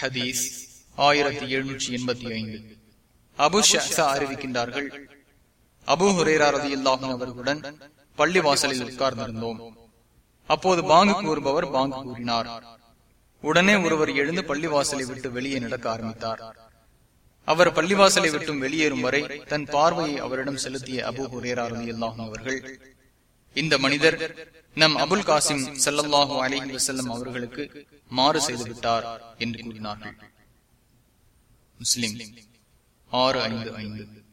ஹதீஸ் ஆயிரத்தி எழுநூற்றி எண்பத்தி ஐந்து. அபு ஷா அறிவிக்கின்றார்கள். அபு ஹுரேரா ரதி இல்லாஹும் அவர்களுடன் பள்ளி வாசலில் உட்கார்ந்திருந்தோம். அப்போது பாங்கு கூறுபவர் பாங்கு கூறினார் உடனே ஒருவர் எழுந்து பள்ளிவாசலை விட்டு வெளியே நடக்க ஆரம்பித்தார். அவர் பள்ளிவாசலை விட்டும் வெளியேறும் வரை தன் பார்வையை அவரிடம் செலுத்திய அபு ஹுரேரா ரதி இல்லாஹும் அவர்கள் இந்த மனிதர் நம் அபுல் காசிம் செல்லல்லாஹு அலஹி வசல்லம் அவர்களுக்கு மாறு செய்து விட்டார் என்று கூறினார்கள். முஸ்லிம் ஆறு ஐந்து ஐந்து.